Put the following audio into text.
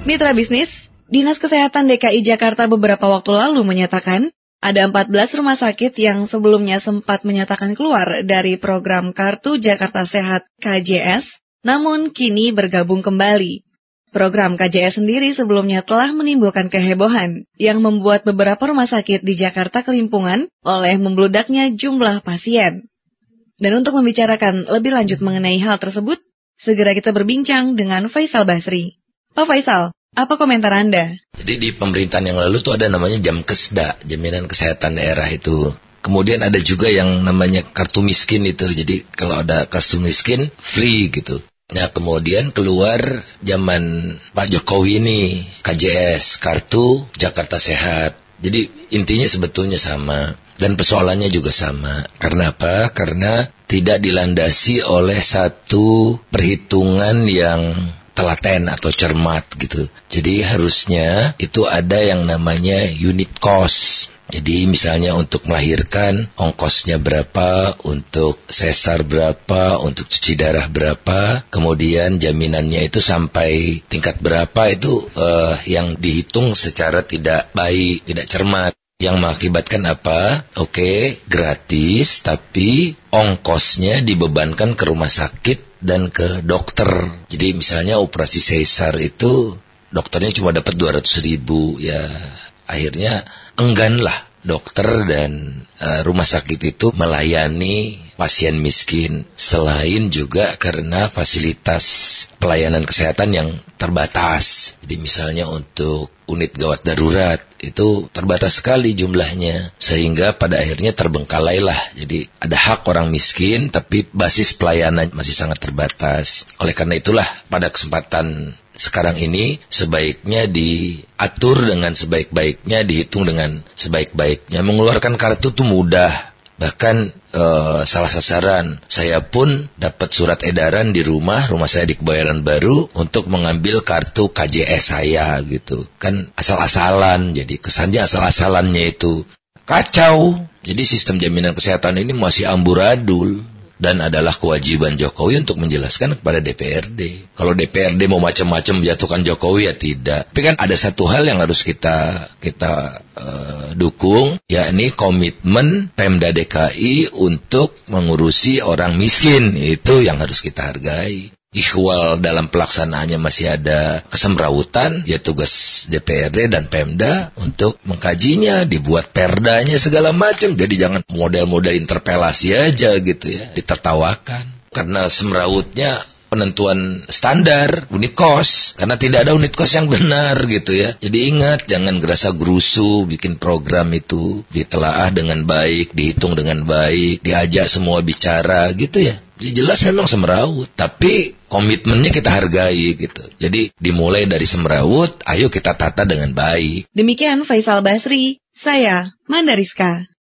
Mitra bisnis, Dinas Kesehatan DKI Jakarta beberapa waktu lalu menyatakan ada 14 rumah sakit yang sebelumnya sempat menyatakan keluar dari program Kartu Jakarta Sehat KJS, namun kini bergabung kembali. Program KJS sendiri sebelumnya telah menimbulkan kehebohan yang membuat beberapa rumah sakit di Jakarta kelimpungan oleh membludaknya jumlah pasien. Dan untuk membicarakan lebih lanjut mengenai hal tersebut, segera kita berbincang dengan Faisal Basri. Pak Faisal, apa komentar Anda? Jadi di pemerintahan yang lalu tuh ada namanya jam kesda, jaminan kesehatan daerah itu. Kemudian ada juga yang namanya kartu miskin itu. Jadi kalau ada kartu miskin, free gitu. Nah kemudian keluar zaman Pak Jokowi ini, KJS, Kartu Jakarta Sehat. Jadi intinya sebetulnya sama. Dan persoalannya juga sama. Karena apa? Karena tidak dilandasi oleh satu perhitungan yang telaten atau cermat gitu. Jadi harusnya itu ada yang namanya unit cost. Jadi misalnya untuk melahirkan ongkosnya berapa, untuk sesar berapa, untuk cuci darah berapa, kemudian jaminannya itu sampai tingkat berapa itu uh, yang dihitung secara tidak baik, tidak cermat yang mengakibatkan apa? Oke, okay, gratis, tapi ongkosnya dibebankan ke rumah sakit dan ke dokter. Jadi misalnya operasi sesar itu dokternya cuma dapat 200 ribu, ya akhirnya enggan lah dokter dan uh, rumah sakit itu melayani pasien miskin selain juga karena fasilitas pelayanan kesehatan yang terbatas. Jadi misalnya untuk unit gawat darurat itu terbatas sekali jumlahnya sehingga pada akhirnya terbengkalailah. Jadi ada hak orang miskin tapi basis pelayanan masih sangat terbatas. Oleh karena itulah pada kesempatan sekarang ini sebaiknya diatur dengan sebaik-baiknya, dihitung dengan sebaik-baiknya. Mengeluarkan kartu itu mudah. Bahkan e, salah sasaran, saya pun dapat surat edaran di rumah, rumah saya di Kebayoran Baru untuk mengambil kartu KJS saya gitu. Kan asal-asalan, jadi kesannya asal-asalannya itu kacau. Jadi sistem jaminan kesehatan ini masih amburadul dan adalah kewajiban Jokowi untuk menjelaskan kepada DPRD. Kalau DPRD mau macam-macam menjatuhkan Jokowi ya tidak. Tapi kan ada satu hal yang harus kita kita uh, dukung, yakni komitmen Pemda DKI untuk mengurusi orang miskin. Itu yang harus kita hargai ikhwal dalam pelaksanaannya masih ada kesemrawutan, ya tugas DPRD dan Pemda untuk mengkajinya, dibuat perdanya segala macam. Jadi jangan model-model interpelasi aja gitu ya, ditertawakan. Karena semrawutnya penentuan standar unit kos karena tidak ada unit kos yang benar gitu ya. Jadi ingat jangan gerasa gerusu bikin program itu ditelaah dengan baik, dihitung dengan baik, diajak semua bicara gitu ya. Jadi jelas memang semrawut, tapi komitmennya kita hargai gitu. Jadi dimulai dari semrawut, ayo kita tata dengan baik. Demikian Faisal Basri, saya Mandariska.